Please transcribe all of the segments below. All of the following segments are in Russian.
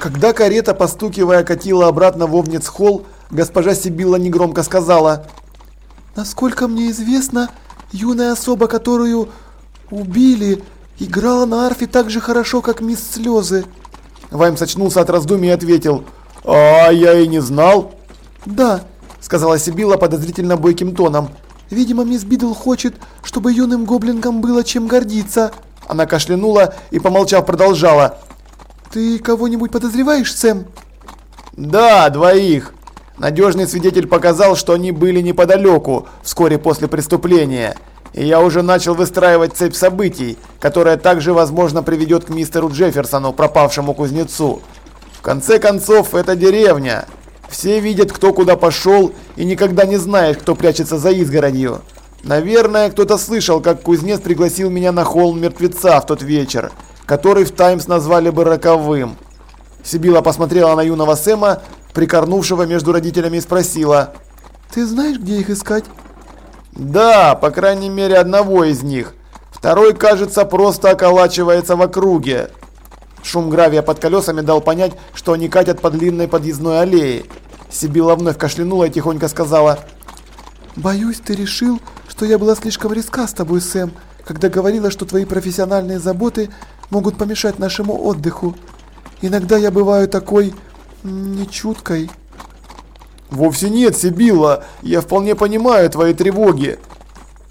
Когда карета, постукивая, катила обратно в Овнец-холл, госпожа Сибилла негромко сказала. «Насколько мне известно, юная особа, которую убили, играла на арфе так же хорошо, как мисс Слезы». Ваймс очнулся от раздумий и ответил. «А я и не знал». «Да», — сказала Сибилла подозрительно бойким тоном. «Видимо, мисс Бидл хочет, чтобы юным гоблинкам было чем гордиться». Она кашлянула и, помолчав, продолжала. «Ты кого-нибудь подозреваешь, Сэм?» «Да, двоих. Надежный свидетель показал, что они были неподалеку, вскоре после преступления. И я уже начал выстраивать цепь событий, которая также, возможно, приведет к мистеру Джефферсону, пропавшему кузнецу. В конце концов, это деревня. Все видят, кто куда пошел, и никогда не знаешь, кто прячется за изгородью. Наверное, кто-то слышал, как кузнец пригласил меня на холм мертвеца в тот вечер который в Таймс назвали бы роковым. Сибила посмотрела на юного Сэма, прикорнувшего между родителями, и спросила. «Ты знаешь, где их искать?» «Да, по крайней мере одного из них. Второй, кажется, просто околачивается в округе». Шум гравия под колесами дал понять, что они катят по длинной подъездной аллее. Сибила вновь кашлянула и тихонько сказала. «Боюсь, ты решил, что я была слишком резка с тобой, Сэм, когда говорила, что твои профессиональные заботы могут помешать нашему отдыху. Иногда я бываю такой... нечуткой. Вовсе нет, Сибилла. Я вполне понимаю твои тревоги.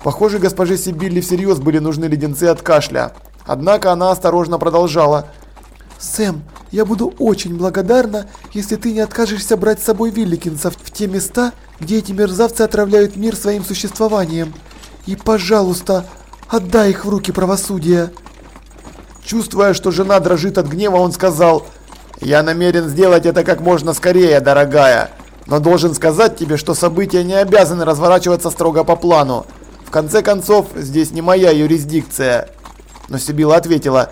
Похоже, госпоже Сибилле всерьез были нужны леденцы от кашля. Однако она осторожно продолжала. «Сэм, я буду очень благодарна, если ты не откажешься брать с собой Вилликинсов в те места, где эти мерзавцы отравляют мир своим существованием. И, пожалуйста, отдай их в руки правосудия». Чувствуя, что жена дрожит от гнева, он сказал, «Я намерен сделать это как можно скорее, дорогая, но должен сказать тебе, что события не обязаны разворачиваться строго по плану. В конце концов, здесь не моя юрисдикция». Но Сибила ответила,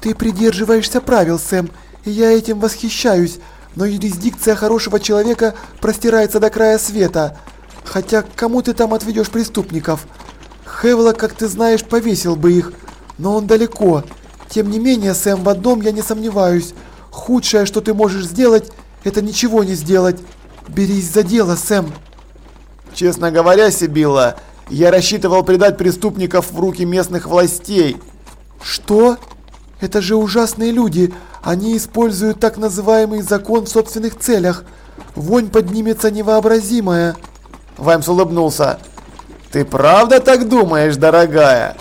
«Ты придерживаешься правил, Сэм, и я этим восхищаюсь, но юрисдикция хорошего человека простирается до края света. Хотя кому ты там отведешь преступников? Хевлок, как ты знаешь, повесил бы их, но он далеко. Тем не менее, Сэм, в одном я не сомневаюсь. Худшее, что ты можешь сделать, это ничего не сделать. Берись за дело, Сэм. Честно говоря, Сибилла, я рассчитывал предать преступников в руки местных властей. Что? Это же ужасные люди. Они используют так называемый закон в собственных целях. Вонь поднимется невообразимая. Ваймс улыбнулся. Ты правда так думаешь, дорогая?